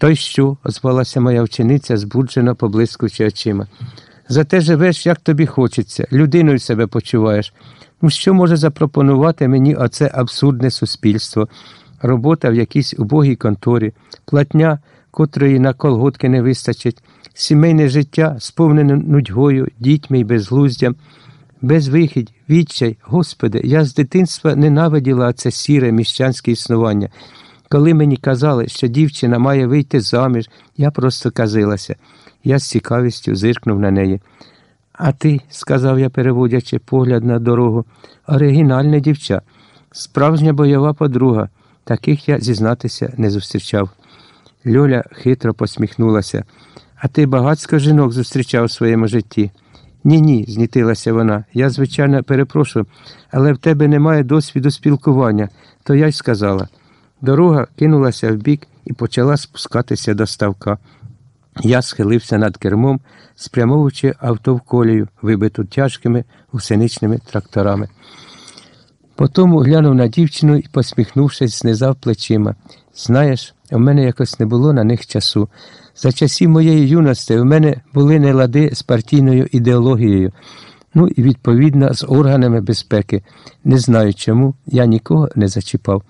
То й що? озвалася моя вчениця, збуджено поблискуючи очима. Зате живеш, як тобі хочеться, людиною себе почуваєш. Ну, що може запропонувати мені оце абсурдне суспільство, робота в якійсь убогій конторі, платня, котрої на колготки не вистачить, сімейне життя, сповнене нудьгою, дітьми й безглуздям, безвихідь, відчай, Господи, я з дитинства ненавиділа це сіре міщанське існування. Коли мені казали, що дівчина має вийти заміж, я просто казилася. Я з цікавістю зиркнув на неї. А ти, сказав я, переводячи погляд на дорогу, оригінальне дівча, справжня бойова подруга. Таких я зізнатися не зустрічав. Льоля хитро посміхнулася. А ти багатько жінок зустрічав у своєму житті? Ні, ні, знітилася вона. Я, звичайно, перепрошую, але в тебе немає досвіду спілкування, то я й сказала. Дорога кинулася вбік і почала спускатися до ставка. Я схилився над кермом, спрямовуючи авто в колію, вибиту тяжкими гусеничними тракторами. Потому глянув на дівчину і, посміхнувшись, знизав плечима. Знаєш, у мене якось не було на них часу. За часів моєї юності у мене були нелади з партійною ідеологією, ну і відповідно з органами безпеки. Не знаю чому, я нікого не зачіпав.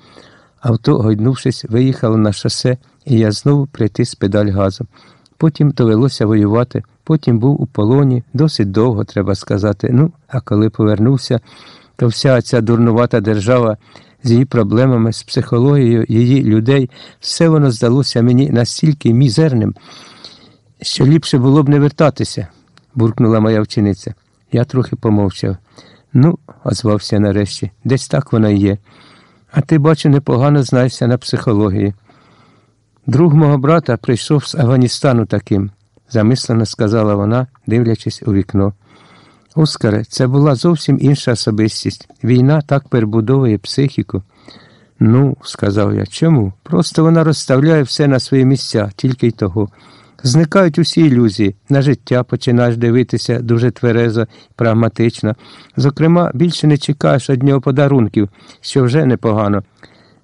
Авто, гойднувшись, виїхало на шосе, і я знову притис педаль газу. Потім довелося воювати, потім був у полоні, досить довго, треба сказати. Ну, а коли повернувся, то вся ця дурнувата держава з її проблемами, з психологією її людей, все воно здалося мені настільки мізерним, що ліпше було б не вертатися, буркнула моя вчениця. Я трохи помовчав. Ну, озвався нарешті, десь так воно і є. А ти, бачу, непогано знаєшся на психології. Друг мого брата прийшов з Афганістану таким, замислено сказала вона, дивлячись у вікно. Оскаре, це була зовсім інша особистість. Війна так перебудовує психіку. Ну, сказав я, чому? Просто вона розставляє все на свої місця, тільки й того. Зникають усі ілюзії, на життя починаєш дивитися дуже тверезо прагматично. Зокрема, більше не чекаєш од нього подарунків, що вже непогано.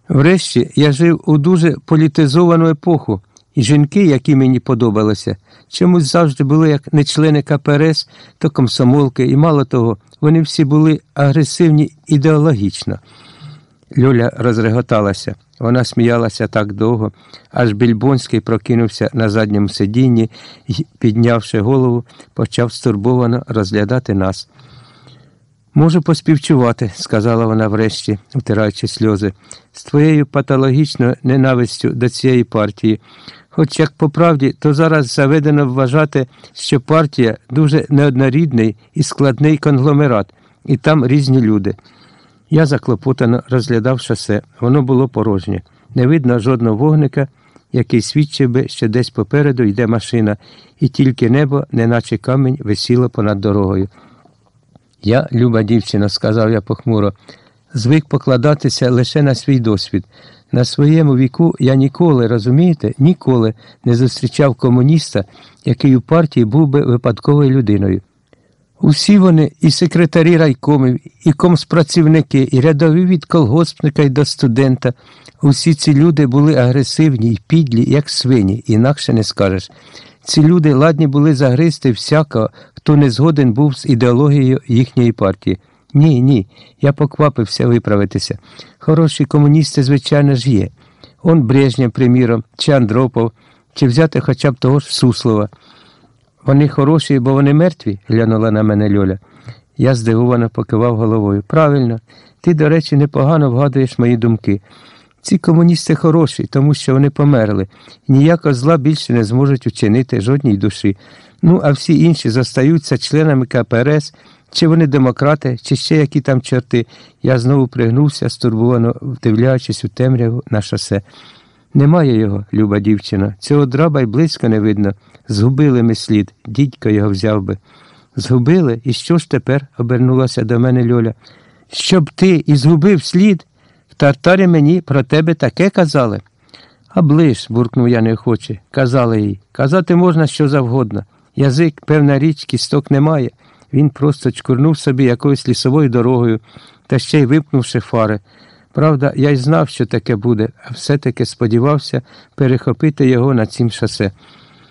Врешті я жив у дуже політизовану епоху, і жінки, які мені подобалися, чомусь завжди були як не члени КПРС, то комсомолки, і мало того, вони всі були агресивні ідеологічно. Льоля розреготалася. Вона сміялася так довго, аж Більбонський прокинувся на задньому сидінні і, піднявши голову, почав стурбовано розглядати нас. Можу поспівчувати, сказала вона врешті, втираючи сльози, з твоєю патологічною ненавистю до цієї партії. Хоч як по правді, то зараз заведено вважати, що партія дуже неоднорідний і складний конгломерат, і там різні люди. Я заклопотано розглядав шосе, воно було порожнє. Не видно жодного вогника, який свідчив би, що десь попереду йде машина, і тільки небо, неначе камінь, висіло понад дорогою. Я, люба дівчина, сказав я похмуро, звик покладатися лише на свій досвід. На своєму віку я ніколи, розумієте, ніколи не зустрічав комуніста, який у партії був би випадковою людиною. Усі вони, і секретарі райкомів, і комспрацівники, і рядові від колгоспника й до студента, усі ці люди були агресивні й підлі, як свині, інакше не скажеш. Ці люди ладні були загризти всякого, хто не згоден був з ідеологією їхньої партії. Ні, ні, я поквапився виправитися. Хороші комуністи, звичайно ж, є. Он Брежнєв, приміром, чи Андропов, чи взяти хоча б того ж Суслова. Вони хороші, бо вони мертві, глянула на мене Льоля. Я здивовано покивав головою. Правильно, ти, до речі, непогано вгадуєш мої думки. Ці комуністи хороші, тому що вони померли, ніякого зла більше не зможуть учинити жодній душі. Ну, а всі інші зостаються членами КПРС, чи вони демократи, чи ще які там чорти. Я знову пригнувся, стурбовано вдивляючись у темряву на шосе. Немає його, люба дівчина. Цього драба й близько не видно. Згубили ми слід, дідько його взяв би. Згубили? І що ж тепер? обернулася до мене Льоля. Щоб ти і згубив слід? В тартарі мені про тебе таке казали. А ближ, буркнув я неохоче. Казали їй. Казати можна що завгодно. Язик, певна річ, кісток немає. Він просто чкурнув собі якоюсь лісовою дорогою та ще й випнувши фари. Правда, я й знав, що таке буде, а все-таки сподівався перехопити його на цім шосе.